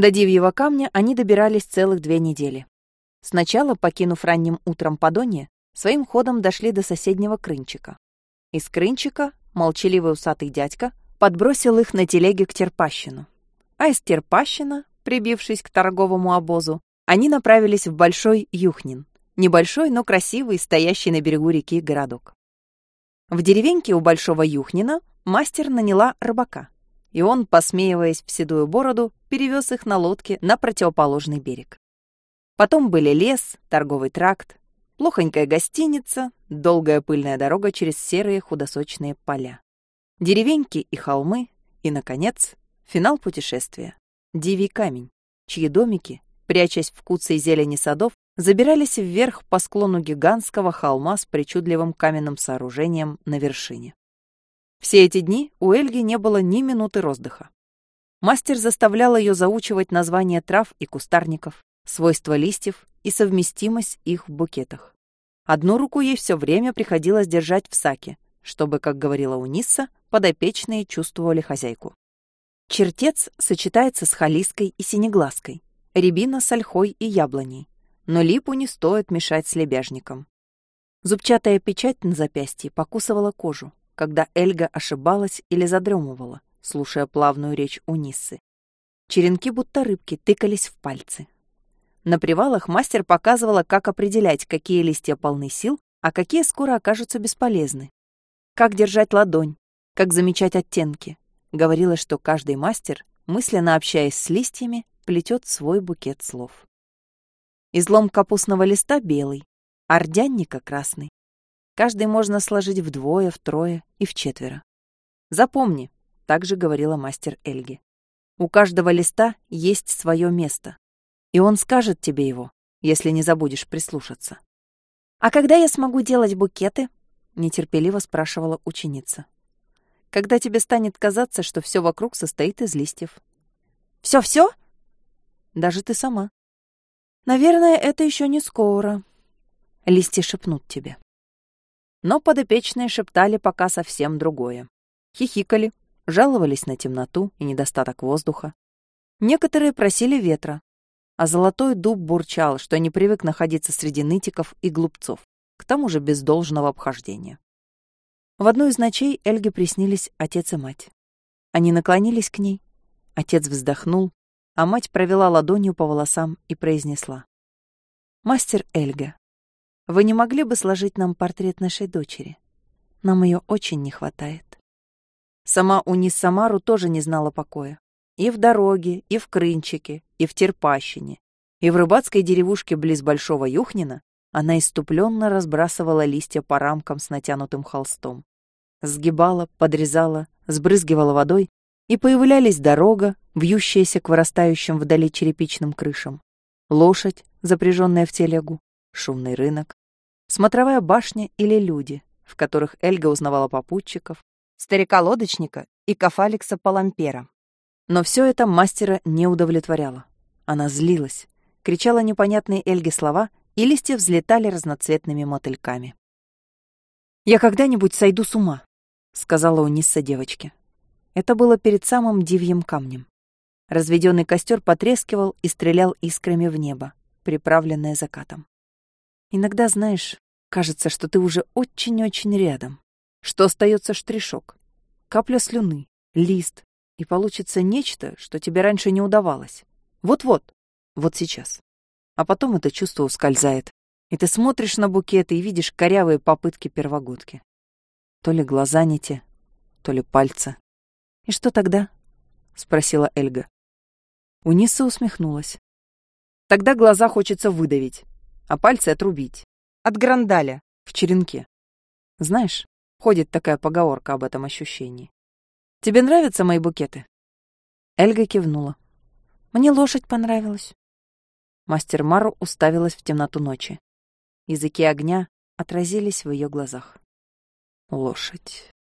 До Дивьего камня они добирались целых две недели. Сначала, покинув ранним утром Подонье, своим ходом дошли до соседнего Крынчика. Из Крынчика молчаливый усатый дядька подбросил их на телеге к Терпащину. А из Терпащина, прибившись к торговому обозу, они направились в Большой Юхнин, небольшой, но красивый, стоящий на берегу реки городок. В деревеньке у Большого Юхнина мастер наняла рыбака, и он, посмеиваясь в седую бороду, перевез их на лодке на противоположный берег. Потом были лес, торговый тракт, плохонькая гостиница, долгая пыльная дорога через серые худосочные поля. Деревеньки и холмы, и, наконец, финал путешествия — Дивий камень, чьи домики, прячась в куце зелени садов, забирались вверх по склону гигантского холма с причудливым каменным сооружением на вершине. Все эти дни у Эльги не было ни минуты роздыха. Мастер заставлял ее заучивать названия трав и кустарников, свойства листьев и совместимость их в букетах. Одну руку ей все время приходилось держать в саке, чтобы, как говорила Унисса, подопечные чувствовали хозяйку. Чертец сочетается с халиской и синеглазкой, рябина с ольхой и яблоней, но липу не стоит мешать с лебяжником. Зубчатая печать на запястье покусывала кожу, когда Эльга ошибалась или задремывала, слушая плавную речь Униссы. Черенки будто рыбки тыкались в пальцы. На привалах мастер показывала, как определять, какие листья полны сил, а какие скоро окажутся бесполезны. Как держать ладонь, как замечать оттенки. Говорила, что каждый мастер, мысленно общаясь с листьями, плетет свой букет слов. Излом капустного листа белый, а рдянника красный. Каждый можно сложить вдвое, втрое и вчетверо. Запомни, так же говорила мастер Эльги. У каждого листа есть свое место, и он скажет тебе его, если не забудешь прислушаться. «А когда я смогу делать букеты?» — нетерпеливо спрашивала ученица. «Когда тебе станет казаться, что все вокруг состоит из листьев». «Все-все?» «Даже ты сама». «Наверное, это еще не скоро». Листья шепнут тебе. Но подопечные шептали пока совсем другое. Хихикали, жаловались на темноту и недостаток воздуха. Некоторые просили ветра, а золотой дуб бурчал, что не привык находиться среди нытиков и глупцов, к тому же без должного обхождения. В одну из ночей Эльге приснились отец и мать. Они наклонились к ней, отец вздохнул, а мать провела ладонью по волосам и произнесла. «Мастер Эльга, вы не могли бы сложить нам портрет нашей дочери? Нам ее очень не хватает. Сама Унис Самару тоже не знала покоя. И в дороге, и в Крынчике, и в Терпащине, и в рыбацкой деревушке близ Большого Юхнина она иступленно разбрасывала листья по рамкам с натянутым холстом. Сгибала, подрезала, сбрызгивала водой, и появлялись дорога, вьющаяся к вырастающим вдали черепичным крышам, лошадь, запряженная в телегу, шумный рынок, смотровая башня или люди, в которых Эльга узнавала попутчиков, старика-лодочника и Кафаликса Палампера. Но все это мастера не удовлетворяло. Она злилась, кричала непонятные Эльге слова, и листья взлетали разноцветными мотыльками. «Я когда-нибудь сойду с ума», — сказала Унисса девочке. Это было перед самым дивьим камнем. Разведенный костер потрескивал и стрелял искрами в небо, приправленное закатом. Иногда, знаешь, кажется, что ты уже очень-очень рядом, что остается штришок, капля слюны, лист, и получится нечто, что тебе раньше не удавалось. Вот-вот, вот сейчас. А потом это чувство ускользает, и ты смотришь на букеты и видишь корявые попытки первогодки. То ли глаза не те, то ли пальцы. «И что тогда?» — спросила Эльга. Униса усмехнулась. «Тогда глаза хочется выдавить, а пальцы отрубить. От грандаля в черенке. Знаешь, ходит такая поговорка об этом ощущении. Тебе нравятся мои букеты?» Эльга кивнула. «Мне лошадь понравилась». Мастер Мару уставилась в темноту ночи. Языки огня отразились в ее глазах. «Лошадь.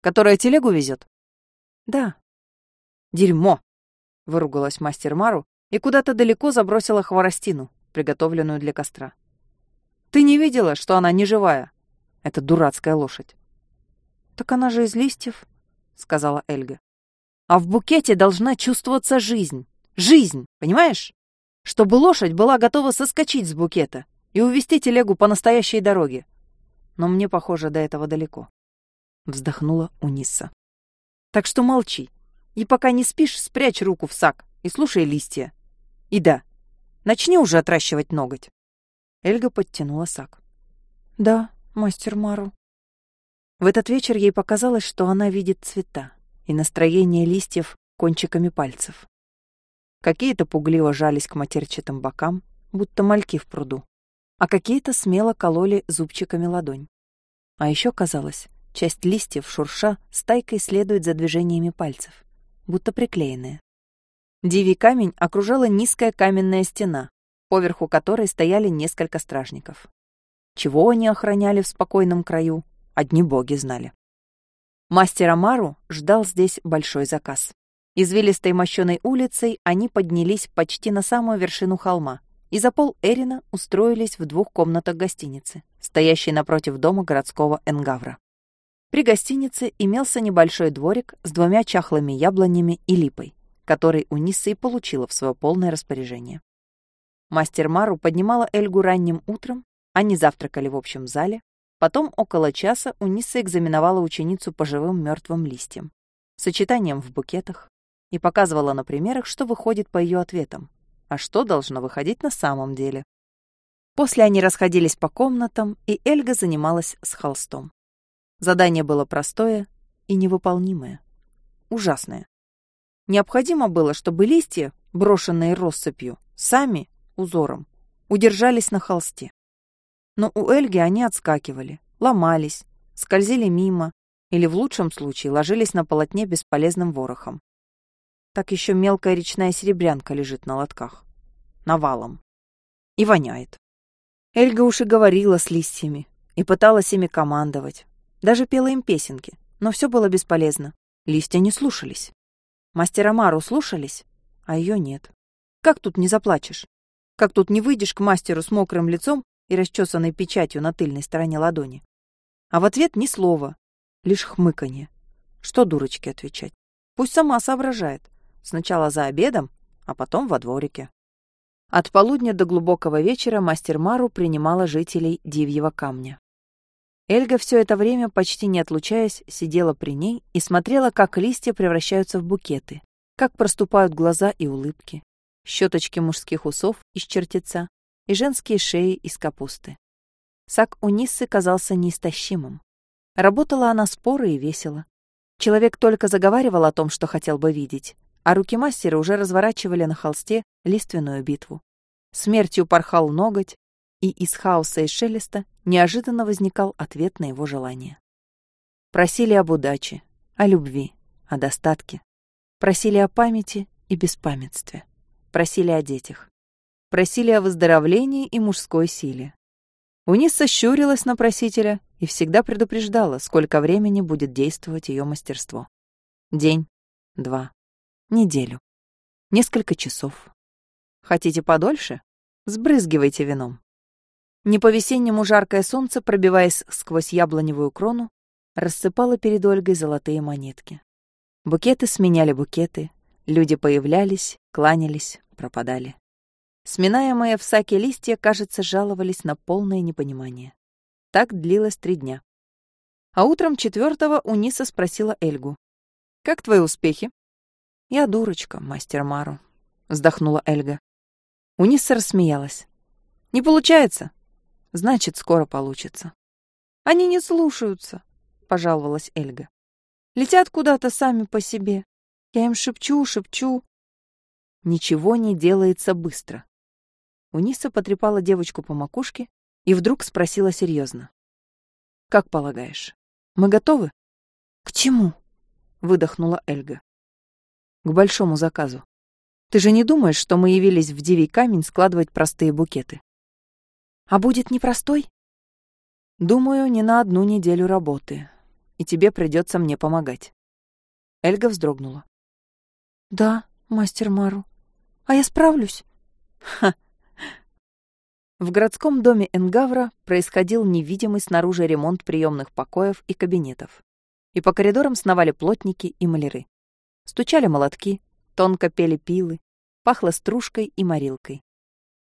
Которая телегу везет?» «Да». «Дерьмо!» — выругалась мастер Мару и куда-то далеко забросила хворостину, приготовленную для костра. «Ты не видела, что она не живая? Это дурацкая лошадь». «Так она же из листьев», — сказала Эльга. «А в букете должна чувствоваться жизнь. Жизнь, понимаешь? Чтобы лошадь была готова соскочить с букета и увести телегу по настоящей дороге. Но мне, похоже, до этого далеко. Вздохнула Униса. Так что молчи. И пока не спишь, спрячь руку в сак и слушай листья. И да, начни уже отращивать ноготь. Эльга подтянула сак. Да, мастер Мару. В этот вечер ей показалось, что она видит цвета и настроение листьев кончиками пальцев. Какие-то пугливо жались к матерчатым бокам, будто мальки в пруду, а какие-то смело кололи зубчиками ладонь. А еще казалось, часть листьев, шурша, стайкой следует за движениями пальцев, будто приклеенные. Дивий камень окружала низкая каменная стена, поверху которой стояли несколько стражников. Чего они охраняли в спокойном краю, одни боги знали. Мастер Амару ждал здесь большой заказ. Извилистой мощеной улицей они поднялись почти на самую вершину холма и за пол Эрина устроились в двух комнатах гостиницы, стоящей напротив дома городского Энгавра. При гостинице имелся небольшой дворик с двумя чахлыми яблонями и липой, который у Ниссы и получила в свое полное распоряжение. Мастер Мару поднимала Эльгу ранним утром, они завтракали в общем зале, потом около часа Униса экзаменовала ученицу по живым мертвым листьям, сочетанием в букетах, и показывала на примерах, что выходит по ее ответам, а что должно выходить на самом деле. После они расходились по комнатам, и Эльга занималась с холстом. Задание было простое и невыполнимое. Ужасное. Необходимо было, чтобы листья, брошенные россыпью, сами, узором, удержались на холсте. Но у Эльги они отскакивали, ломались, скользили мимо или в лучшем случае ложились на полотне бесполезным ворохом. Так еще мелкая речная серебрянка лежит на лотках. Навалом. И воняет. Эльга уж и говорила с листьями, и пыталась ими командовать. Даже пела им песенки, но все было бесполезно. Листья не слушались. Мастера Мару слушались, а ее нет. Как тут не заплачешь? Как тут не выйдешь к мастеру с мокрым лицом и расчесанной печатью на тыльной стороне ладони? А в ответ ни слова, лишь хмыканье. Что дурочке отвечать? Пусть сама соображает. Сначала за обедом, а потом во дворике. От полудня до глубокого вечера мастер Мару принимала жителей Дивьего камня. Эльга все это время, почти не отлучаясь, сидела при ней и смотрела, как листья превращаются в букеты, как проступают глаза и улыбки, щеточки мужских усов из чертеца и женские шеи из капусты. Сак у Ниссы казался неистощимым. Работала она споро и весело. Человек только заговаривал о том, что хотел бы видеть, а руки мастера уже разворачивали на холсте лиственную битву. Смертью порхал ноготь, и из хаоса и шелеста неожиданно возникал ответ на его желание. Просили об удаче, о любви, о достатке. Просили о памяти и беспамятстве. Просили о детях. Просили о выздоровлении и мужской силе. Униса щурилась на просителя и всегда предупреждала, сколько времени будет действовать ее мастерство. День, два, неделю, несколько часов. Хотите подольше? Сбрызгивайте вином. Не по-весеннему жаркое солнце, пробиваясь сквозь яблоневую крону, рассыпало перед Ольгой золотые монетки. Букеты сменяли букеты, люди появлялись, кланялись, пропадали. Сминаемые в саке листья, кажется, жаловались на полное непонимание. Так длилось три дня. А утром четвертого Униса спросила Эльгу. «Как твои успехи?» «Я дурочка, мастер Мару», — вздохнула Эльга. Униса рассмеялась. «Не получается?» «Значит, скоро получится». «Они не слушаются», — пожаловалась Эльга. «Летят куда-то сами по себе. Я им шепчу, шепчу». Ничего не делается быстро. Униса потрепала девочку по макушке и вдруг спросила серьезно. «Как полагаешь, мы готовы?» «К чему?» — выдохнула Эльга к большому заказу. Ты же не думаешь, что мы явились в Дивий камень складывать простые букеты? А будет непростой? Думаю, не на одну неделю работы, и тебе придется мне помогать. Эльга вздрогнула. Да, мастер Мару. А я справлюсь. Ха. В городском доме Энгавра происходил невидимый снаружи ремонт приемных покоев и кабинетов. И по коридорам сновали плотники и маляры. Стучали молотки, тонко пели пилы. Пахло стружкой и морилкой.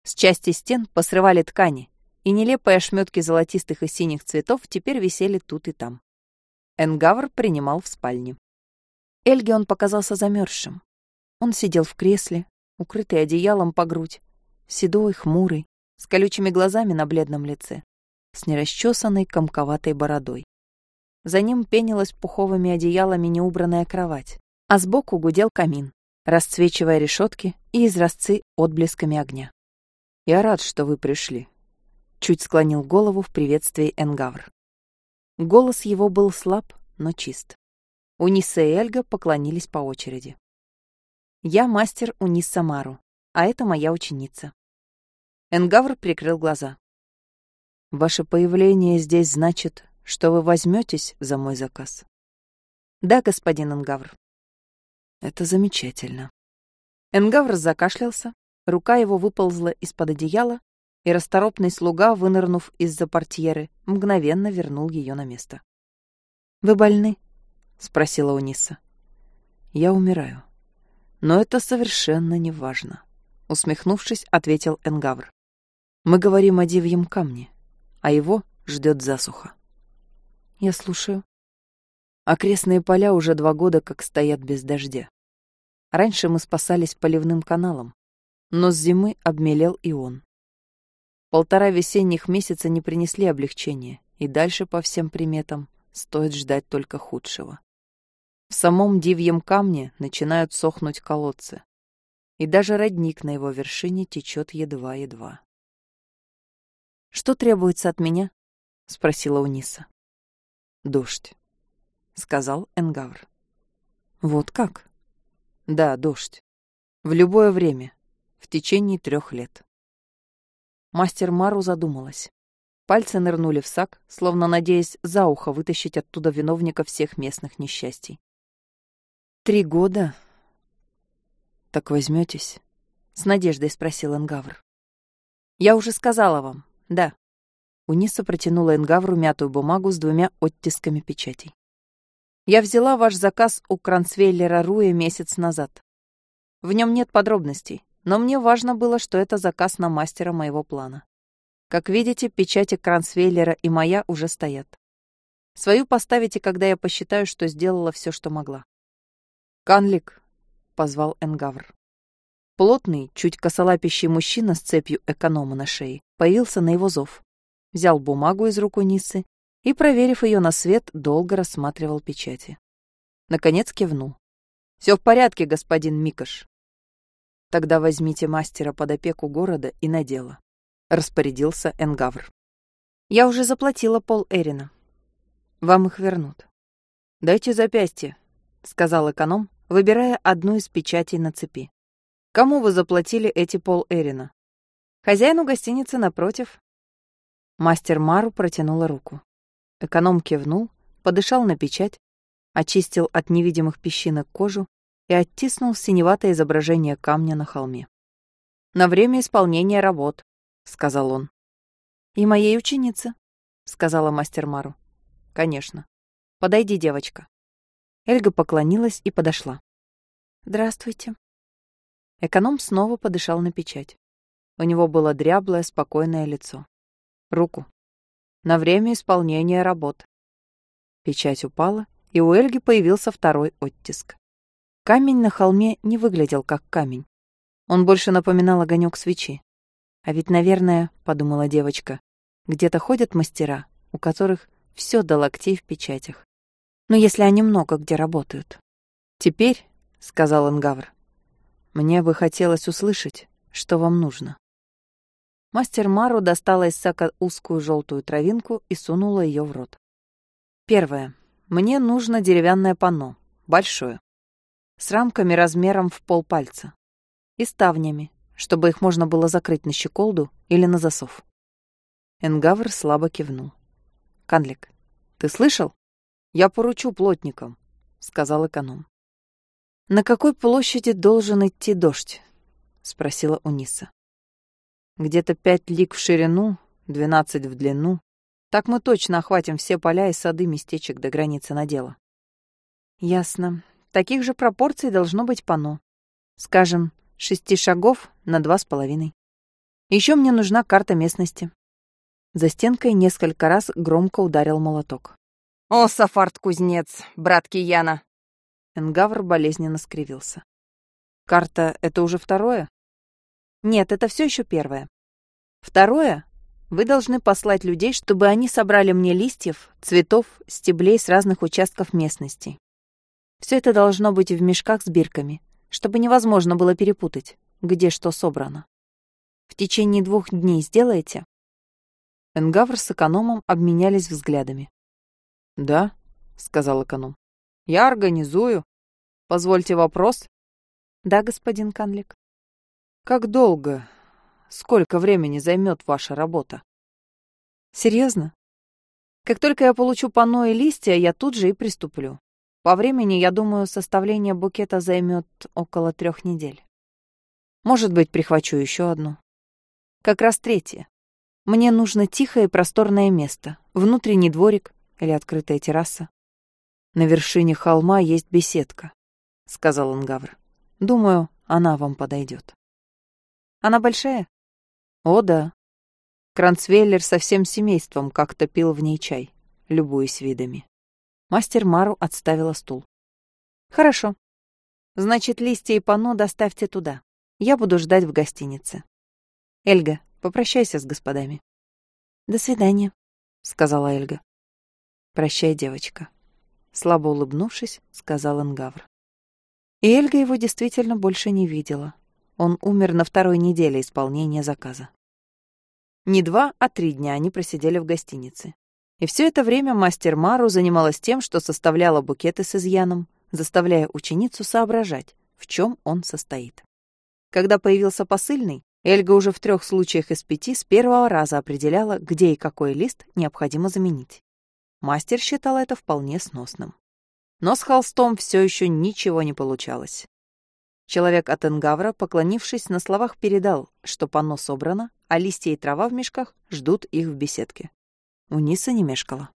С части стен посрывали ткани, и нелепые ошметки золотистых и синих цветов теперь висели тут и там. Энгавр принимал в спальне. Эльге он показался замерзшим. Он сидел в кресле, укрытый одеялом по грудь, седой, хмурый, с колючими глазами на бледном лице, с нерасчесанной комковатой бородой. За ним пенилась пуховыми одеялами неубранная кровать, а сбоку гудел камин, расцвечивая решетки и изразцы отблесками огня. «Я рад, что вы пришли», — чуть склонил голову в приветствии Энгавр. Голос его был слаб, но чист. Униса и Эльга поклонились по очереди. «Я мастер Униса Мару, а это моя ученица». Энгавр прикрыл глаза. «Ваше появление здесь значит, что вы возьметесь за мой заказ?» «Да, господин Энгавр». «Это замечательно». Энгавр закашлялся, рука его выползла из-под одеяла, и расторопный слуга, вынырнув из-за портьеры, мгновенно вернул ее на место. «Вы больны?» — спросила Униса. «Я умираю. Но это совершенно не важно», — усмехнувшись, ответил Энгавр. «Мы говорим о дивьем камне, а его ждет засуха». «Я слушаю». Окрестные поля уже два года как стоят без дождя. Раньше мы спасались поливным каналом, но с зимы обмелел и он. Полтора весенних месяца не принесли облегчения, и дальше, по всем приметам, стоит ждать только худшего. В самом дивьем камне начинают сохнуть колодцы, и даже родник на его вершине течет едва-едва. «Что требуется от меня?» — спросила Униса. «Дождь», — сказал Энгавр. «Вот как?» «Да, дождь. В любое время, в течение трех лет». Мастер Мару задумалась. Пальцы нырнули в сак, словно надеясь за ухо вытащить оттуда виновника всех местных несчастий. «Три года?» «Так возьметесь?» — с надеждой спросил Энгавр. «Я уже сказала вам, да». Униса протянула Энгавру мятую бумагу с двумя оттисками печатей. «Я взяла ваш заказ у Кранцвейлера Руя месяц назад. В нем нет подробностей, но мне важно было, что это заказ на мастера моего плана. Как видите, печати Кранцвейлера и моя уже стоят. Свою поставите, когда я посчитаю, что сделала все, что могла. «Канлик», — позвал Энгавр. Плотный, чуть косолапящий мужчина с цепью эконома на шее появился на его зов. Взял бумагу из рук Унисы и, проверив ее на свет, долго рассматривал печати. Наконец кивнул. «Все в порядке, господин Микаш. Тогда возьмите мастера под опеку города и на дело», — распорядился Энгавр. «Я уже заплатила пол Эрина. Вам их вернут». «Дайте запястье», — сказал эконом, выбирая одну из печатей на цепи. «Кому вы заплатили эти пол Эрина?» «Хозяину гостиницы напротив». Мастер Мару протянула руку. Эконом кивнул, подышал на печать, очистил от невидимых песчинок кожу и оттиснул синеватое изображение камня на холме. «На время исполнения работ», — сказал он. «И моей ученицы», — сказала мастер Мару. «Конечно. Подойди, девочка». Эльга поклонилась и подошла. «Здравствуйте». Эконом снова подышал на печать. У него было дряблое, спокойное лицо. Руку. На время исполнения работ. Печать упала, и у Эльги появился второй оттиск. Камень на холме не выглядел как камень. Он больше напоминал огонек свечи. А ведь, наверное, подумала девочка, где-то ходят мастера, у которых все до локтей в печатях. Но если они много где работают. Теперь, сказал Энгавр, мне бы хотелось услышать, что вам нужно. Мастер Мару достала из сака узкую желтую травинку и сунула ее в рот. Первое. Мне нужно деревянное панно, большое с рамками размером в полпальца и ставнями, чтобы их можно было закрыть на щеколду или на засов. Энгавр слабо кивнул. «Канлик, ты слышал? Я поручу плотникам», — сказал эконом. «На какой площади должен идти дождь?» — спросила Униса. «Где-то пять лиг в ширину, двенадцать в длину. Так мы точно охватим все поля и сады местечек до границы надела». «Ясно. Таких же пропорций должно быть пано. Скажем, Шести шагов на два с половиной. Еще мне нужна карта местности. За стенкой несколько раз громко ударил молоток. «О, Сафарт-кузнец, брат Кияна!» Энгавр болезненно скривился. «Карта — это уже второе?» «Нет, это все еще первое. Второе — вы должны послать людей, чтобы они собрали мне листьев, цветов, стеблей с разных участков местности. Все это должно быть в мешках с бирками, чтобы невозможно было перепутать, где что собрано. В течение двух дней сделаете?» Энгавр с экономом обменялись взглядами. «Да», — сказал эконом. «Я организую. Позвольте вопрос». «Да, господин Канлик». «Как долго, сколько времени займет ваша работа?» «Серьезно? Как только я получу панно и листья, я тут же и приступлю. По времени, я думаю, составление букета займет около трех недель. Может быть, прихвачу еще одну. Как раз третье. Мне нужно тихое и просторное место, внутренний дворик или открытая терраса. На вершине холма есть беседка, сказал Ангавр. Думаю, она вам подойдет. Она большая? О, да. Кранцвейлер со всем семейством как-то пил в ней чай, любуясь видами. Мастер Мару отставила стул. Хорошо. Значит, листья и панно доставьте туда. Я буду ждать в гостинице. Эльга, попрощайся с господами. До свидания, сказала Эльга. Прощай, девочка. Слабо улыбнувшись, сказал Энгавр. И Эльга его действительно больше не видела. Он умер на второй неделе исполнения заказа. Не два, а три дня они просидели в гостинице. И все это время мастер Мару занималась тем, что составляла букеты с изъяном, заставляя ученицу соображать, в чем он состоит. Когда появился посыльный, Эльга уже в трех случаях из пяти с первого раза определяла, где и какой лист необходимо заменить. Мастер считал это вполне сносным. Но с холстом все еще ничего не получалось. Человек от Энгавра, поклонившись, на словах передал, что панно собрано, а листья и трава в мешках ждут их в беседке. Униса не мешкала.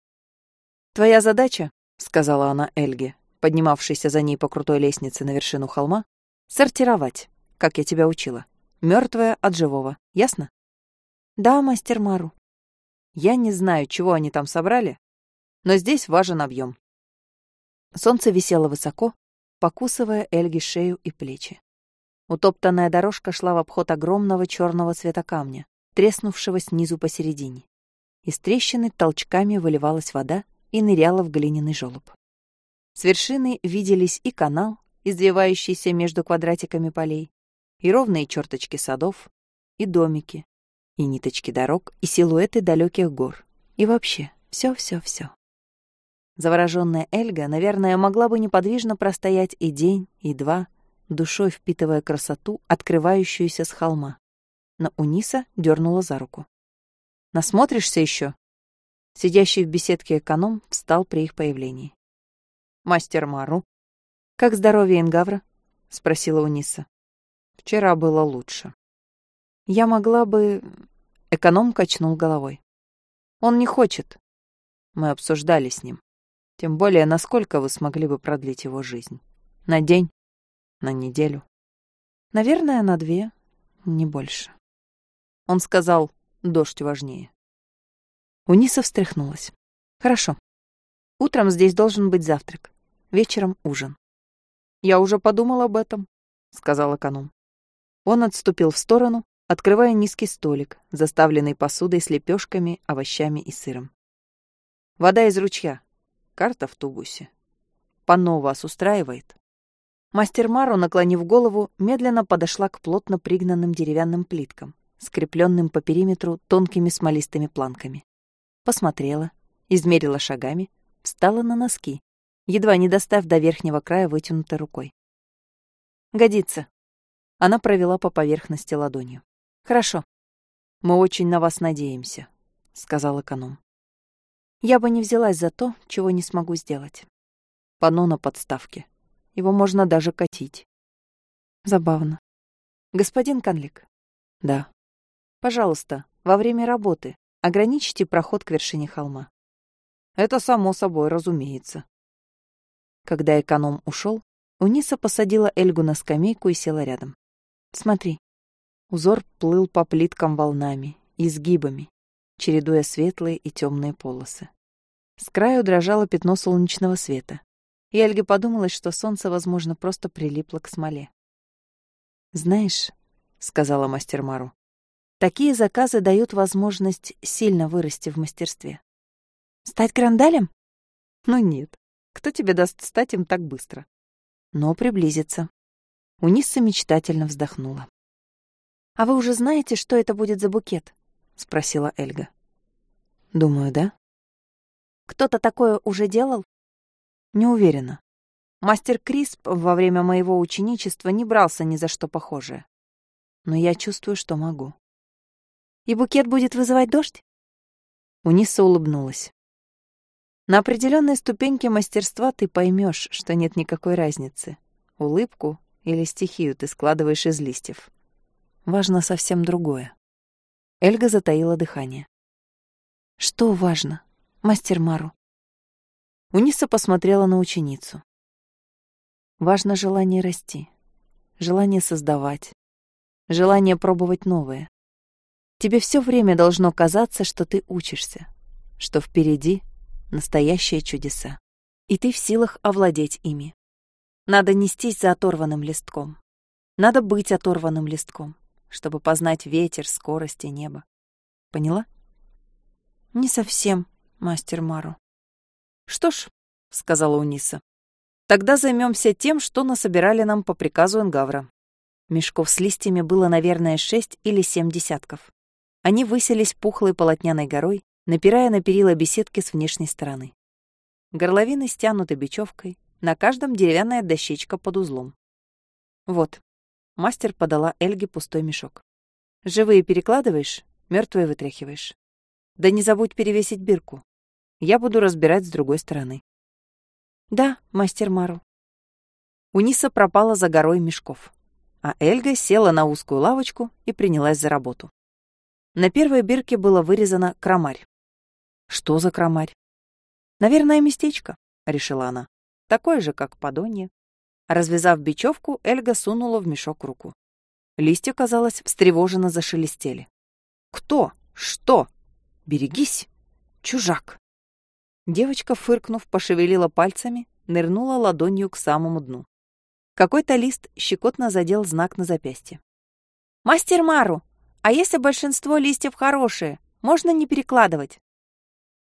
«Твоя задача», — сказала она Эльге, поднимавшейся за ней по крутой лестнице на вершину холма, — «сортировать, как я тебя учила. Мертвое от живого. Ясно? Да, мастер Мару. Я не знаю, чего они там собрали, но здесь важен объем. Солнце висело высоко, покусывая Эльги шею и плечи. Утоптанная дорожка шла в обход огромного черного цвета камня, треснувшего снизу посередине. Из трещины толчками выливалась вода и ныряла в глиняный желоб. С вершины виделись и канал, извивающийся между квадратиками полей, и ровные черточки садов, и домики, и ниточки дорог, и силуэты далеких гор. И вообще, все-все-все. Завороженная Эльга, наверное, могла бы неподвижно простоять и день, и два, душой впитывая красоту, открывающуюся с холма. Но Униса дернула за руку. «Насмотришься еще?» Сидящий в беседке эконом встал при их появлении. «Мастер Мару». «Как здоровье Ингавра?» — спросила Униса. Вчера было лучше. Я могла бы... Эконом качнул головой. Он не хочет. Мы обсуждали с ним. Тем более, насколько вы смогли бы продлить его жизнь? На день? На неделю? Наверное, на две, не больше. Он сказал, дождь важнее. Униса встряхнулась. Хорошо. Утром здесь должен быть завтрак. Вечером ужин. Я уже подумал об этом, сказал эконом. Он отступил в сторону, открывая низкий столик, заставленный посудой с лепешками, овощами и сыром. «Вода из ручья. Карта в тубусе. Панно вас устраивает?» Мастер Мару, наклонив голову, медленно подошла к плотно пригнанным деревянным плиткам, скрепленным по периметру тонкими смолистыми планками. Посмотрела, измерила шагами, встала на носки, едва не достав до верхнего края вытянутой рукой. «Годится», она провела по поверхности ладонью. «Хорошо. Мы очень на вас надеемся», — сказал эконом. «Я бы не взялась за то, чего не смогу сделать. Пано на подставке. Его можно даже катить». Забавно. «Господин Канлик?» «Да». «Пожалуйста, во время работы ограничьте проход к вершине холма». «Это само собой разумеется». Когда эконом ушел, Униса посадила Эльгу на скамейку и села рядом. Смотри. Узор плыл по плиткам волнами, изгибами, чередуя светлые и темные полосы. С краю дрожало пятно солнечного света, и Ольге подумалось, что солнце, возможно, просто прилипло к смоле. «Знаешь», — сказала мастер Мару, — «такие заказы дают возможность сильно вырасти в мастерстве». «Стать грандалем?» «Ну нет. Кто тебе даст стать им так быстро?» «Но приблизиться». Униса мечтательно вздохнула. «А вы уже знаете, что это будет за букет?» — спросила Эльга. «Думаю, да». «Кто-то такое уже делал?» «Не уверена. Мастер Крисп во время моего ученичества не брался ни за что похожее. Но я чувствую, что могу». «И букет будет вызывать дождь?» Униса улыбнулась. На определенной ступеньке мастерства ты поймешь, что нет никакой разницы. Улыбку или стихию ты складываешь из листьев. Важно совсем другое. Эльга затаила дыхание. «Что важно, мастер Мару?» Униса посмотрела на ученицу. Важно желание расти, желание создавать, желание пробовать новое. Тебе все время должно казаться, что ты учишься, что впереди настоящие чудеса, и ты в силах овладеть ими. Надо нестись за оторванным листком. Надо быть оторванным листком, чтобы познать ветер, скорость и небо. Поняла? Не совсем, мастер Мару. Что ж, сказала Униса, тогда займемся тем, что насобирали нам по приказу Энгавра. Мешков с листьями было, наверное, шесть или семь десятков. Они высились пухлой полотняной горой, напирая на перила беседки с внешней стороны. Горловины стянуты бечевкой, на каждом деревянная дощечка под узлом. Вот. Мастер подала Эльге пустой мешок. Живые перекладываешь, мертвые вытряхиваешь. Да не забудь перевесить бирку. Я буду разбирать с другой стороны. Да, мастер Мару. Униса пропала за горой мешков, а Эльга села на узкую лавочку и принялась за работу. На первой бирке было вырезано крамарь. Что за крамарь? Наверное, местечко, решила она. Такое же, как подонье. Развязав бечевку, Эльга сунула в мешок руку. Листья, казалось, встревоженно зашелестели. «Кто? Что? Берегись! Чужак!» Девочка, фыркнув, пошевелила пальцами, нырнула ладонью к самому дну. Какой-то лист щекотно задел знак на запястье. «Мастер Мару, а если большинство листьев хорошие, можно не перекладывать?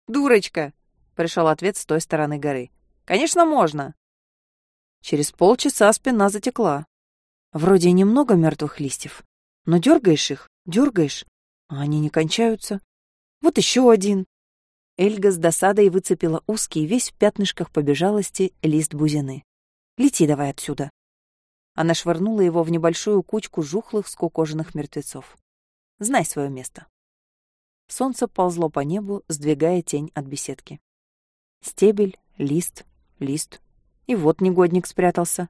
Дурочка, пришел ответ с той стороны горы. Конечно, можно. Через полчаса спина затекла. Вроде немного мертвых листьев, но дергаешь их, дергаешь, а они не кончаются. Вот еще один. Эльга с досадой выцепила узкий, весь в пятнышках побежалости, лист бузины. «Лети давай отсюда!» Она швырнула его в небольшую кучку жухлых, скукоженных мертвецов. Знай свое место. Солнце ползло по небу, сдвигая тень от беседки. Стебель, лист, лист. И вот негодник спрятался.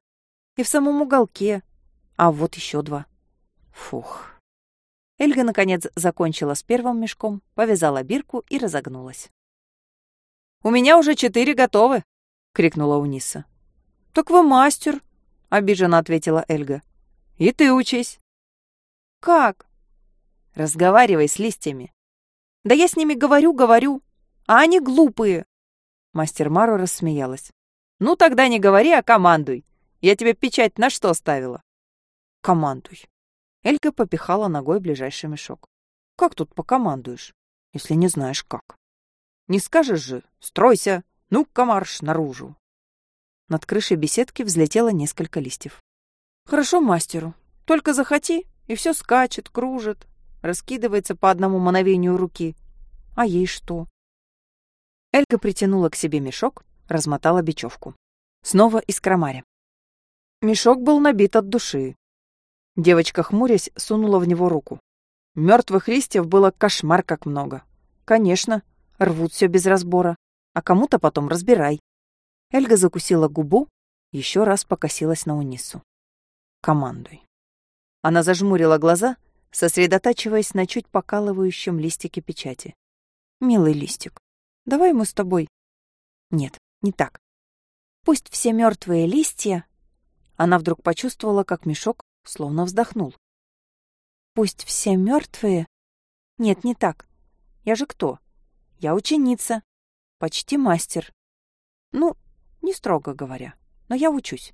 И в самом уголке. А вот еще два. Фух. Эльга, наконец, закончила с первым мешком, повязала бирку и разогнулась. «У меня уже четыре готовы!» — крикнула Униса. «Так вы мастер!» — обиженно ответила Эльга. «И ты учись!» «Как?» Разговаривай с листьями. Да я с ними говорю, говорю, а они глупые. Мастер Мару рассмеялась. Ну тогда не говори, а командуй. Я тебе печать на что ставила? Командуй. Элька попихала ногой ближайший мешок. Как тут покомандуешь, если не знаешь как? Не скажешь же, стройся, ну-ка марш наружу. Над крышей беседки взлетело несколько листьев. Хорошо мастеру, только захоти, и все скачет, кружит, раскидывается по одному мановению руки. А ей что? Эльга притянула к себе мешок, размотала бечевку. Снова из кромаря. Мешок был набит от души. Девочка, хмурясь, сунула в него руку. Мертвых листьев было кошмар как много. Конечно, рвут все без разбора, а кому-то потом разбирай. Эльга закусила губу, еще раз покосилась на Унису. «Командуй». Она зажмурила глаза сосредотачиваясь на чуть покалывающем листике печати. «Милый листик, давай мы с тобой...» «Нет, не так. Пусть все мертвые листья...» Она вдруг почувствовала, как мешок словно вздохнул. Пусть все мертвые. Нет, не так. Я же кто? Я ученица. Почти мастер. Ну, не строго говоря, но я учусь.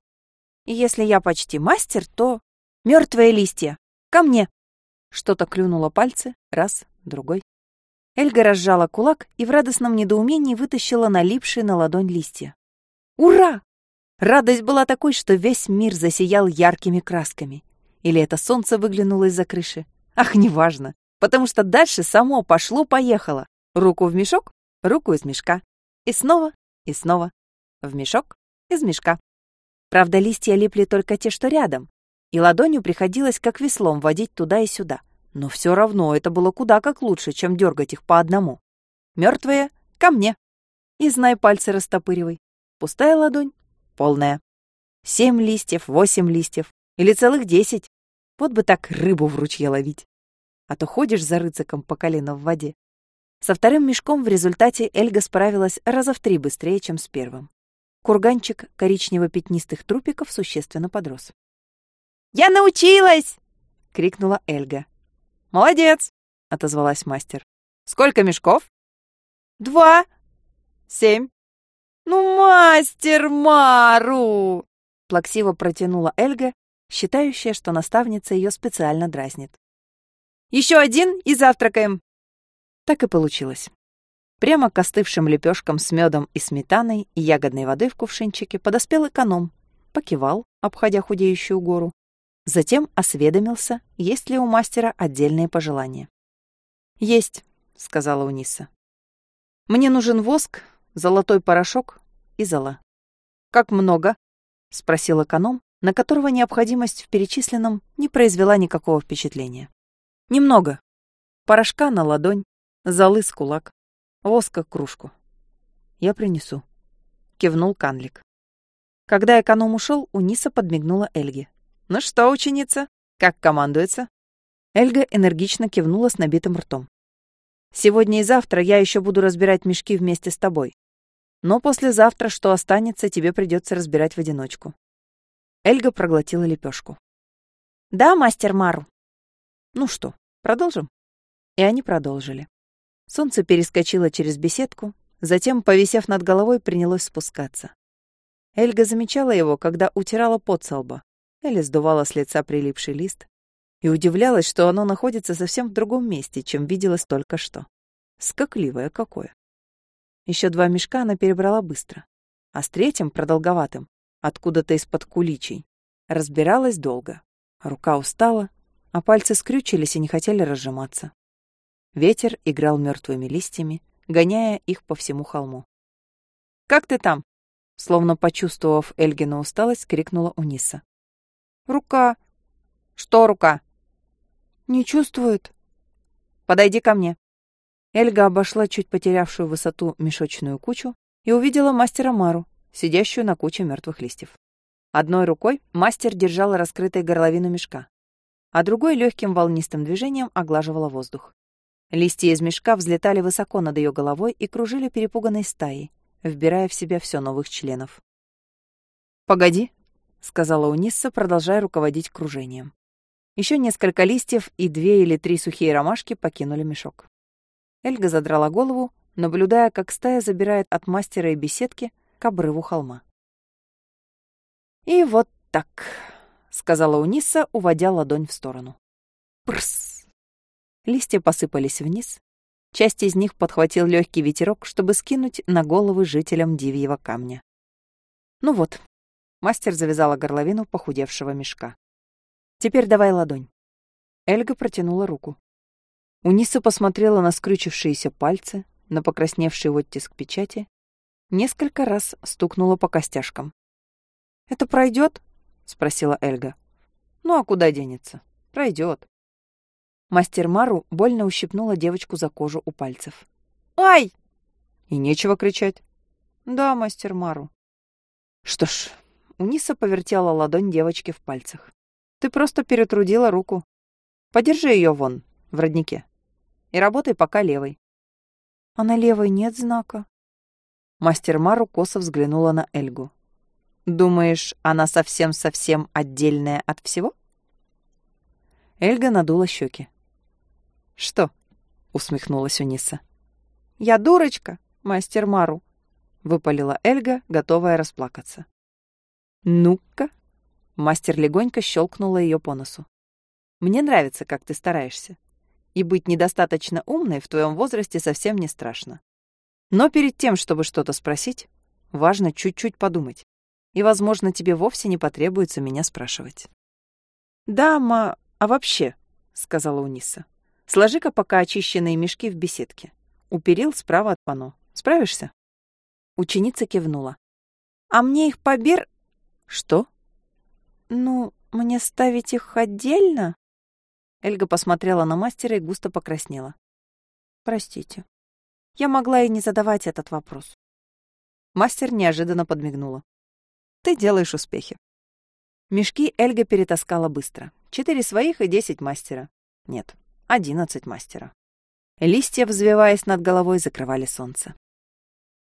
И если я почти мастер, то... Мертвые листья! Ко мне!» Что-то клюнуло пальцы, раз, другой. Эльга разжала кулак и в радостном недоумении вытащила налипшие на ладонь листья. «Ура!» Радость была такой, что весь мир засиял яркими красками. Или это солнце выглянуло из-за крыши. Ах, неважно, потому что дальше само пошло-поехало. Руку в мешок, руку из мешка. И снова, и снова. В мешок, из мешка. Правда, листья липли только те, что рядом, и ладонью приходилось как веслом водить туда и сюда. Но все равно это было куда как лучше, чем дергать их по одному. Мертвые — ко мне. И знай, пальцы растопыривай. Пустая ладонь — полная. Семь листьев, восемь листьев. Или целых десять. Вот бы так рыбу в ручье ловить. А то ходишь за рыцаком по колено в воде. Со вторым мешком в результате Эльга справилась раза в три быстрее, чем с первым. Курганчик коричнево-пятнистых трупиков существенно подрос. «Я научилась!» — крикнула Эльга. «Молодец!» — отозвалась мастер. «Сколько мешков?» «Два». «Семь». «Ну, мастер Мару!» — плаксиво протянула Эльга, считающая, что наставница ее специально дразнит. «Еще один и завтракаем!» Так и получилось. Прямо к остывшим лепешкам с медом и сметаной и ягодной водой в кувшинчике подоспел эконом, покивал, обходя худеющую гору, Затем осведомился, есть ли у мастера отдельные пожелания. «Есть», — сказала Униса. «Мне нужен воск, золотой порошок и зола». «Как много?» — спросил эконом, на которого необходимость в перечисленном не произвела никакого впечатления. «Немного. Порошка на ладонь, золы с кулак, воска кружку. Я принесу», — кивнул Канлик. Когда эконом ушел, Униса подмигнула Эльге. «Ну что, ученица, как командуется?» Эльга энергично кивнула с набитым ртом. «Сегодня и завтра я еще буду разбирать мешки вместе с тобой. Но послезавтра, что останется, тебе придется разбирать в одиночку». Эльга проглотила лепешку. «Да, мастер Мару». «Ну что, продолжим?» И они продолжили. Солнце перескочило через беседку, затем, повисев над головой, принялось спускаться. Эльга замечала его, когда утирала пот со лба, или сдувала с лица прилипший лист и удивлялась, что оно находится совсем в другом месте, чем виделось только что. Скокливое какое. Еще два мешка она перебрала быстро, а с третьим, продолговатым, откуда-то из-под куличей, разбиралась долго. Рука устала, а пальцы скрючились и не хотели разжиматься. Ветер играл мертвыми листьями, гоняя их по всему холму. «Как ты там?» Словно почувствовав Эльгину усталость, крикнула Униса. Рука. Что рука? Не чувствует. Подойди ко мне. Эльга обошла чуть потерявшую высоту мешочную кучу и увидела мастера Мару, сидящую на куче мертвых листьев. Одной рукой мастер держала раскрытой горловину мешка, а другой легким волнистым движением оглаживала воздух. Листья из мешка взлетали высоко над ее головой и кружили перепуганной стаей, вбирая в себя все новых членов. «Погоди», сказала Унисса, продолжая руководить кружением. Еще несколько листьев и две или три сухие ромашки покинули мешок. Эльга задрала голову, наблюдая, как стая забирает от мастера и беседки к обрыву холма. «И вот так», — сказала Унисса, уводя ладонь в сторону. «Прс!» Листья посыпались вниз. Часть из них подхватил легкий ветерок, чтобы скинуть на головы жителям Дивьего камня. Ну вот, Мастер завязала горловину похудевшего мешка. «Теперь давай ладонь». Эльга протянула руку. Униса посмотрела на скрючившиеся пальцы, на покрасневший оттиск печати, несколько раз стукнула по костяшкам. «Это пройдет? спросила Эльга. «Ну а куда денется? Пройдет. Мастер Мару больно ущипнула девочку за кожу у пальцев. «Ай!» «И нечего кричать». «Да, мастер Мару». «Что ж, Униса повертела ладонь девочки в пальцах. «Ты просто перетрудила руку. Подержи ее вон, в роднике. И работай пока левой». «А на левой нет знака?» Мастер Мару косо взглянула на Эльгу. «Думаешь, она совсем-совсем отдельная от всего?» Эльга надула щеки. «Что?» — усмехнулась Униса. «Я дурочка, мастер Мару», — выпалила Эльга, готовая расплакаться. «Ну-ка!» — мастер легонько щелкнула ее по носу. «Мне нравится, как ты стараешься. И быть недостаточно умной в твоем возрасте совсем не страшно. Но перед тем, чтобы что-то спросить, важно чуть-чуть подумать. И, возможно, тебе вовсе не потребуется меня спрашивать». «Да, ма... А вообще», — сказала Униса, — «сложи-ка пока очищенные мешки в беседке. У перил справа от пано. Справишься?» Ученица кивнула. «А мне их побер...» «Что?» «Ну, мне ставить их отдельно?» Эльга посмотрела на мастера и густо покраснела. «Простите. Я могла и не задавать этот вопрос». Мастер неожиданно подмигнула. «Ты делаешь успехи». Мешки Эльга перетаскала быстро. Четыре своих и десять мастера. Нет, одиннадцать мастера. Листья, взвиваясь над головой, закрывали солнце.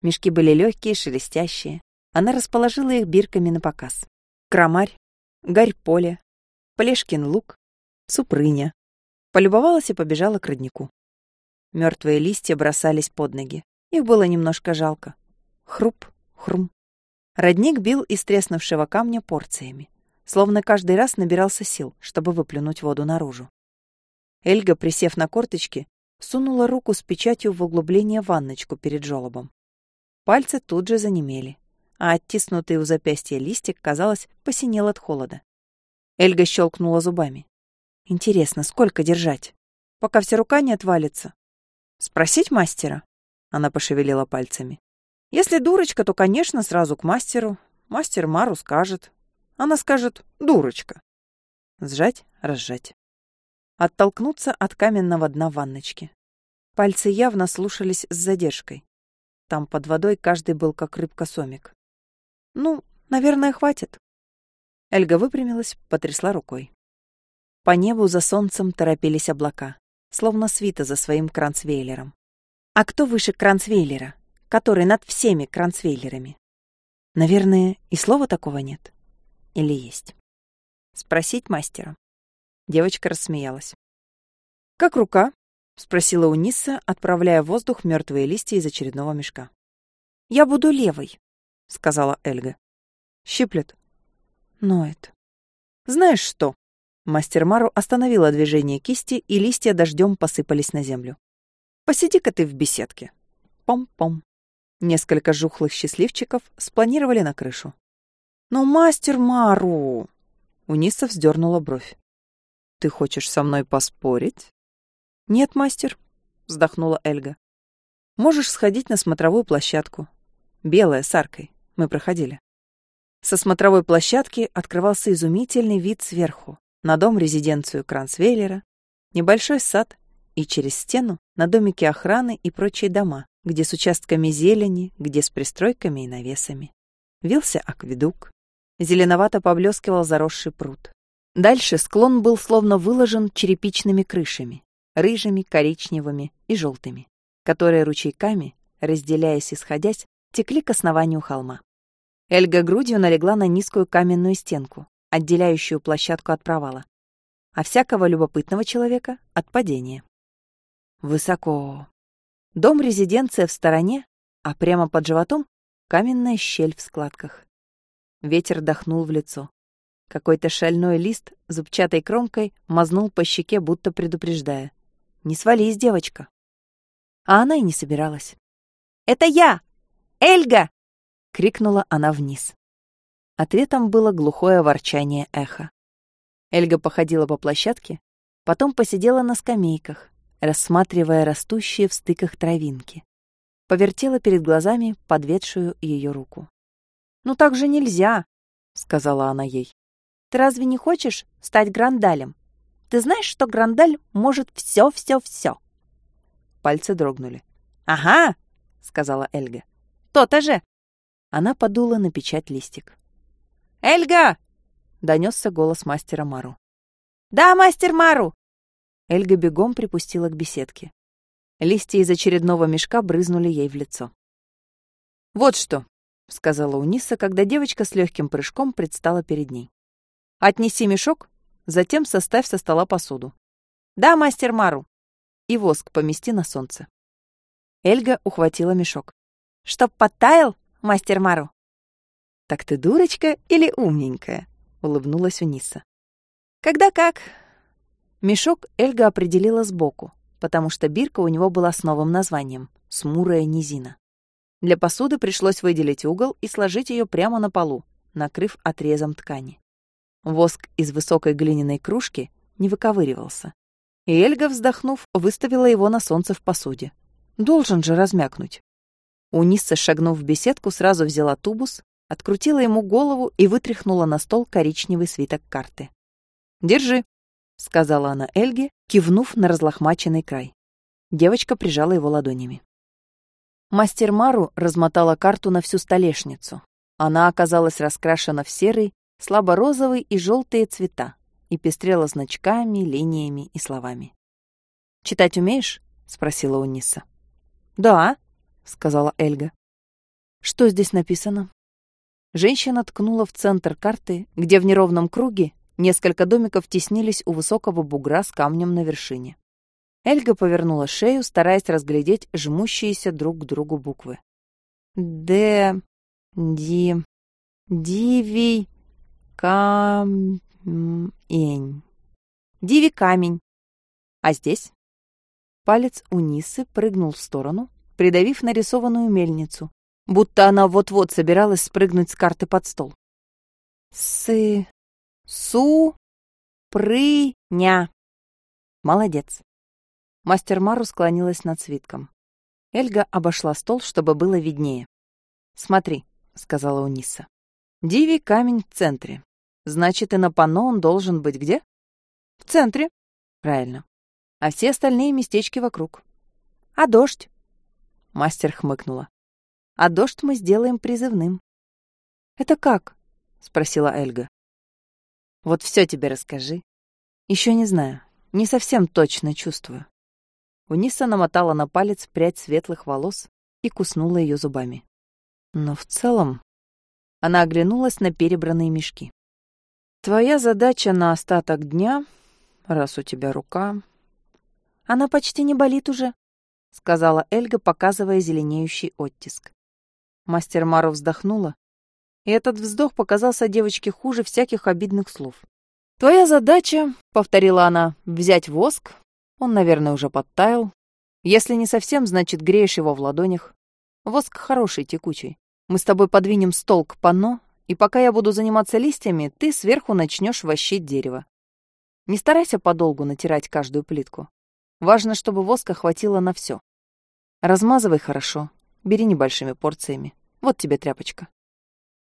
Мешки были легкие, шелестящие. Она расположила их бирками на показ. Крамарь, гарь-поле, Плешкин лук, Супрыня. Полюбовалась и побежала к роднику. Мертвые листья бросались под ноги. Их было немножко жалко. Хруп, хрум. Родник бил из треснувшего камня порциями, словно каждый раз набирался сил, чтобы выплюнуть воду наружу. Эльга, присев на корточки, сунула руку с печатью в углубление ванночку перед жёлобом. Пальцы тут же занемели, а оттиснутый у запястья листик, казалось, посинел от холода. Эльга щелкнула зубами. Интересно, сколько держать? Пока вся рука не отвалится. Спросить мастера? Она пошевелила пальцами. Если дурочка, то, конечно, сразу к мастеру. Мастер Мару скажет. Она скажет «дурочка». Сжать, разжать. Оттолкнуться от каменного дна ванночки. Пальцы явно слушались с задержкой. Там под водой каждый был как рыбка-сомик. Ну, наверное, хватит. Эльга выпрямилась, потрясла рукой. По небу за солнцем торопились облака, словно свита за своим кранцвейлером. А кто выше кранцвейлера, который над всеми кранцвейлерами? Наверное, и слова такого нет. Или есть? Спросить мастера. Девочка рассмеялась. «Как рука?» — спросила Униса, отправляя в воздух мертвые листья из очередного мешка. «Я буду левой», — сказала Эльга. «Щиплет». «Ноет». «Знаешь что?» Мастер Мару остановила движение кисти, и листья дождем посыпались на землю. «Посиди-ка ты в беседке». Пом-пом. Несколько жухлых счастливчиков спланировали на крышу. «Но мастер Мару...» Униса вздернула бровь. «Ты хочешь со мной поспорить?» «Нет, мастер», — вздохнула Эльга. «Можешь сходить на смотровую площадку. Белая, с аркой. Мы проходили». Со смотровой площадки открывался изумительный вид сверху, на дом-резиденцию Кранцвейлера, небольшой сад и через стену на домики охраны и прочие дома, где с участками зелени, где с пристройками и навесами. Вился акведук. Зеленовато поблескивал заросший пруд. Дальше склон был словно выложен черепичными крышами, рыжими, коричневыми и желтыми, которые ручейками, разделяясь и сходясь, текли к основанию холма. Эльга грудью налегла на низкую каменную стенку, отделяющую площадку от провала, а всякого любопытного человека — от падения. Высоко. Дом-резиденция в стороне, а прямо под животом — каменная щель в складках. Ветер дохнул в лицо. Какой-то шальной лист зубчатой кромкой мазнул по щеке, будто предупреждая. «Не свались, девочка!» А она и не собиралась. «Это я! Эльга!» — крикнула она вниз. Ответом было глухое ворчание эха. Эльга походила по площадке, потом посидела на скамейках, рассматривая растущие в стыках травинки. Повертела перед глазами подведшую ее руку. «Ну так же нельзя», — сказала она ей. «Ты разве не хочешь стать грандалем? Ты знаешь, что грандаль может все-все-все?» Пальцы дрогнули. «Ага», — сказала Эльга. «То-то же!» Она подула на печать листик. «Эльга!» — донесся голос мастера Мару. «Да, мастер Мару!» Эльга бегом припустила к беседке. Листья из очередного мешка брызнули ей в лицо. «Вот что!» — сказала Униса, когда девочка с легким прыжком предстала перед ней. «Отнеси мешок, затем составь со стола посуду. Да, мастер Мару. И воск помести на солнце. Эльга ухватила мешок. Чтоб подтаял, мастер Мару? Так ты дурочка или умненькая? Улыбнулась Униса. Когда как. Мешок Эльга определила сбоку, потому что бирка у него была с новым названием — «Смурая низина». Для посуды пришлось выделить угол и сложить ее прямо на полу, накрыв отрезом ткани. Воск из высокой глиняной кружки не выковыривался. И Эльга, вздохнув, выставила его на солнце в посуде. Должен же размякнуть. Унисса, шагнув в беседку, сразу взяла тубус, открутила ему голову и вытряхнула на стол коричневый свиток карты. «Держи», — сказала она Эльге, кивнув на разлохмаченный край. Девочка прижала его ладонями. Мастер Мару размотала карту на всю столешницу. Она оказалась раскрашена в серый, слабо-розовый и желтые цвета и пестрела значками, линиями и словами. «Читать умеешь?» — спросила Униса. «Да», — сказала Эльга. «Что здесь написано?» Женщина ткнула в центр карты, где в неровном круге несколько домиков теснились у высокого бугра с камнем на вершине. Эльга повернула шею, стараясь разглядеть жмущиеся друг к другу буквы. «Д... Ди... Дивий... Камень... Диви камень. А здесь?» Палец у Нисы прыгнул в сторону, придавив нарисованную мельницу, будто она вот-вот собиралась спрыгнуть с карты под стол. «Сы... Су... Пры-ня». «Молодец». Мастер Мару склонилась над свитком. Эльга обошла стол, чтобы было виднее. «Смотри», — сказала Униса. «Диви камень в центре. Значит, и на панно он должен быть где?» «В центре». «Правильно. А все остальные местечки вокруг». «А дождь?» Мастер хмыкнула. «А дождь мы сделаем призывным». «Это как?» — спросила Эльга. «Вот все тебе расскажи. Еще не знаю. Не совсем точно чувствую. Униса намотала на палец прядь светлых волос и куснула ее зубами. Но в целом она оглянулась на перебранные мешки. «Твоя задача на остаток дня, раз у тебя рука...» «Она почти не болит уже», — сказала Эльга, показывая зеленеющий оттиск. Мастер Мару вздохнула, и этот вздох показался девочке хуже всяких обидных слов. «Твоя задача, — повторила она, — взять воск, он, наверное, уже подтаял. Если не совсем, значит, греешь его в ладонях. Воск хороший, текучий. Мы с тобой подвинем стол к панно, и пока я буду заниматься листьями, ты сверху начнешь вощить дерево. Не старайся подолгу натирать каждую плитку. Важно, чтобы воска хватило на все. Размазывай хорошо, бери небольшими порциями. Вот тебе тряпочка.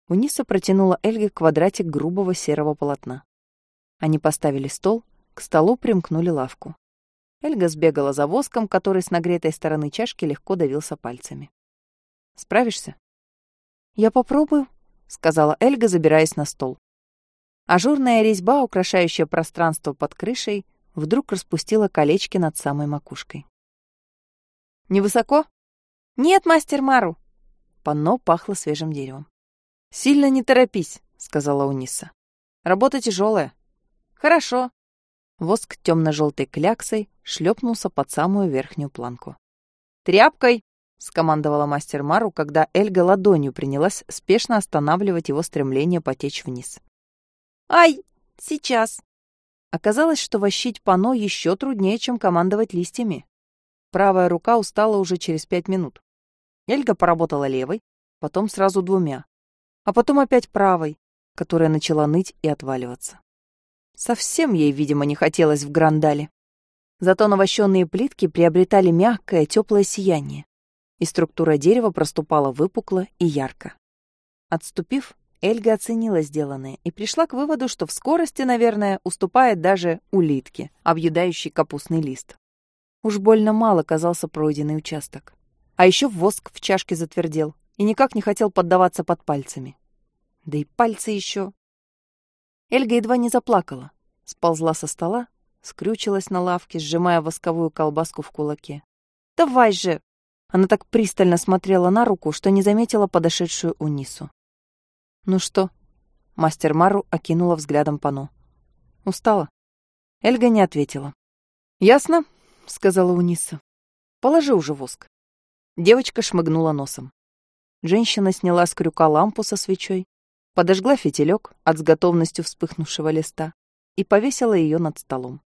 Униса протянула Эльге квадратик грубого серого полотна. Они поставили стол, к столу примкнули лавку. Эльга сбегала за воском, который с нагретой стороны чашки легко давился пальцами. «Справишься?» «Я попробую», — сказала Эльга, забираясь на стол. Ажурная резьба, украшающая пространство под крышей, вдруг распустила колечки над самой макушкой. «Невысоко?» «Нет, мастер Мару». Панно пахло свежим деревом. «Сильно не торопись», — сказала Униса. «Работа тяжелая». «Хорошо», Воск темно-желтой кляксой шлепнулся под самую верхнюю планку. «Тряпкой!» — скомандовала мастер Мару, когда Эльга ладонью принялась спешно останавливать его стремление потечь вниз. «Ай, сейчас!» Оказалось, что вощить пано еще труднее, чем командовать листьями. Правая рука устала уже через пять минут. Эльга поработала левой, потом сразу двумя, а потом опять правой, которая начала ныть и отваливаться. Совсем ей, видимо, не хотелось в Грандале. Зато навощенные плитки приобретали мягкое, теплое сияние, и структура дерева проступала выпукло и ярко. Отступив, Эльга оценила сделанное и пришла к выводу, что в скорости, наверное, уступает даже улитке, объедающей капустный лист. Уж больно мало казался пройденный участок. А еще воск в чашке затвердел и никак не хотел поддаваться под пальцами. Да и пальцы еще Эльга едва не заплакала. Сползла со стола, скрючилась на лавке, сжимая восковую колбаску в кулаке. «Давай же!» Она так пристально смотрела на руку, что не заметила подошедшую Унису. «Ну что?» Мастер Мару окинула взглядом пано. «Устала?» Эльга не ответила. «Ясно», — сказала Униса. «Положи уже воск». Девочка шмыгнула носом. Женщина сняла с крюка лампу со свечой, подожгла фитилек от с готовностью вспыхнувшего листа и повесила ее над столом.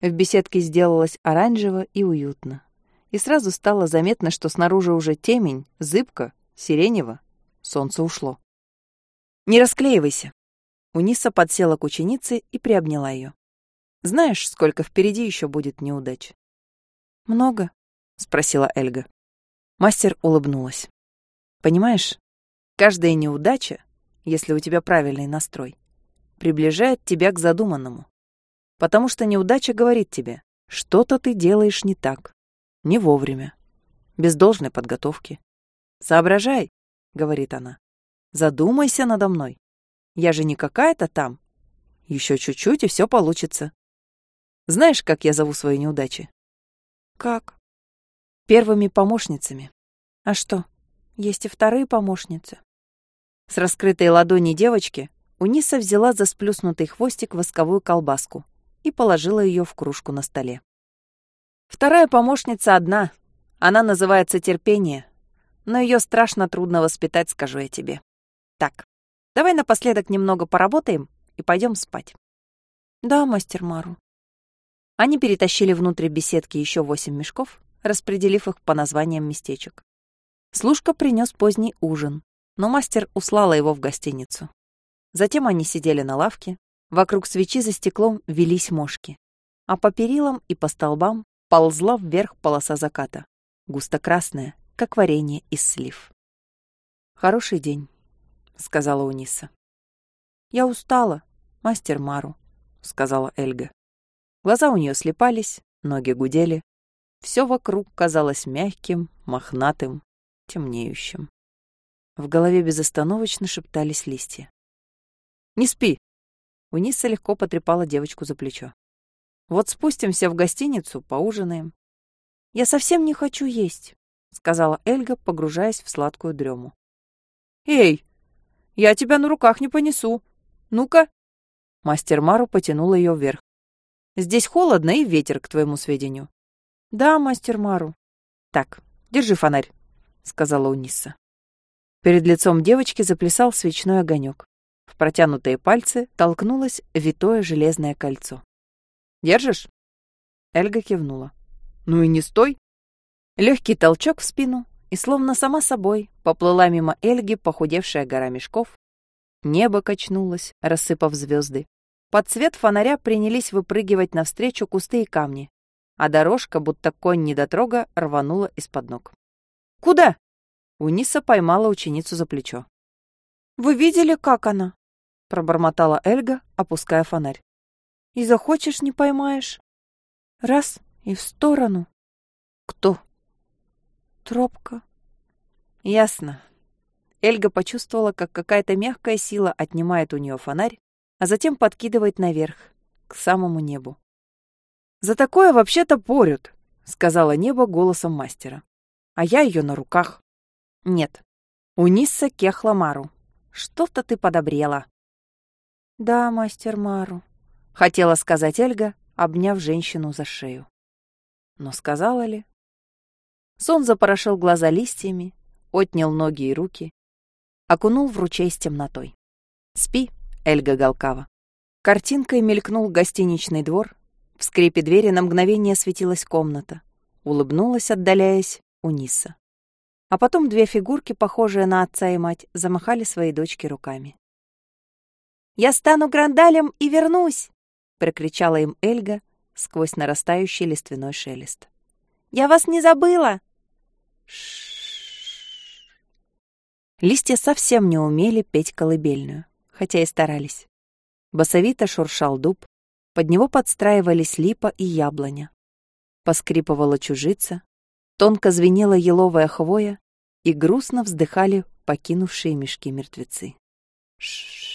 В беседке сделалось оранжево и уютно. И сразу стало заметно, что снаружи уже темень, зыбко, сиренево, солнце ушло. «Не расклеивайся!» Униса подсела к ученице и приобняла ее. «Знаешь, сколько впереди еще будет неудач?» «Много?» — спросила Эльга. Мастер улыбнулась. «Понимаешь, каждая неудача, если у тебя правильный настрой, приближает тебя к задуманному. Потому что неудача говорит тебе, что-то ты делаешь не так, не вовремя, без должной подготовки. «Соображай», — говорит она, — «задумайся надо мной. Я же не какая-то там. Еще чуть-чуть, и все получится. Знаешь, как я зову свои неудачи?» «Как?» «Первыми помощницами». «А что, есть и вторые помощницы?» С раскрытой ладони девочки Униса взяла за сплюснутый хвостик восковую колбаску и положила ее в кружку на столе. Вторая помощница одна. Она называется терпение. Но ее страшно трудно воспитать, скажу я тебе. Так, давай напоследок немного поработаем и пойдем спать. Да, мастер Мару. Они перетащили внутрь беседки еще восемь мешков, распределив их по названиям местечек. Служка принес поздний ужин, но мастер услала его в гостиницу. Затем они сидели на лавке, Вокруг свечи за стеклом велись мошки, а по перилам и по столбам ползла вверх полоса заката, густо-красная, как варенье из слив. «Хороший день», — сказала Униса. «Я устала, мастер Мару», — сказала Эльга. Глаза у нее слепались, ноги гудели. Все вокруг казалось мягким, мохнатым, темнеющим. В голове безостановочно шептались листья. «Не спи!» Униса легко потрепала девочку за плечо. «Вот спустимся в гостиницу, поужинаем». «Я совсем не хочу есть», — сказала Эльга, погружаясь в сладкую дрему. «Эй, я тебя на руках не понесу. Ну-ка!» Мастер Мару потянул ее вверх. «Здесь холодно и ветер, к твоему сведению». «Да, мастер Мару». «Так, держи фонарь», — сказала Униса. Перед лицом девочки заплясал свечной огонек. В протянутые пальцы толкнулось витое железное кольцо. «Держишь?» Эльга кивнула. «Ну и не стой!» Легкий толчок в спину, и словно сама собой поплыла мимо Эльги похудевшая гора мешков. Небо качнулось, рассыпав звезды. Под свет фонаря принялись выпрыгивать навстречу кусты и камни, а дорожка, будто конь недотрога, рванула из-под ног. «Куда?» Униса поймала ученицу за плечо. «Вы видели, как она?» пробормотала Эльга, опуская фонарь. И захочешь, не поймаешь. Раз и в сторону. Кто? Тропка. Ясно. Эльга почувствовала, как какая-то мягкая сила отнимает у нее фонарь, а затем подкидывает наверх, к самому небу. «За такое вообще-то порют», — сказала небо голосом мастера. «А я ее на руках». «Нет. Унисса Кехламару. Что-то ты подобрела». «Да, мастер Мару», — хотела сказать Эльга, обняв женщину за шею. Но сказала ли? Сон запорошил глаза листьями, отнял ноги и руки, окунул в ручей с темнотой. «Спи, Эльга Галкава». Картинкой мелькнул гостиничный двор, в скрипе двери на мгновение светилась комната. Улыбнулась, отдаляясь, Униса. А потом две фигурки, похожие на отца и мать, замахали своей дочке руками. Я стану грандалем и вернусь!» — прокричала им Эльга сквозь нарастающий лиственной шелест. «Я вас не забыла!» Листья совсем не умели петь колыбельную, хотя и старались. Басовито шуршал дуб, под него подстраивались липа и яблоня. Поскрипывала чужица, тонко звенела еловая хвоя, и грустно вздыхали покинувшие мешки мертвецы. Ш